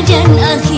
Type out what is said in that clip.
Legend of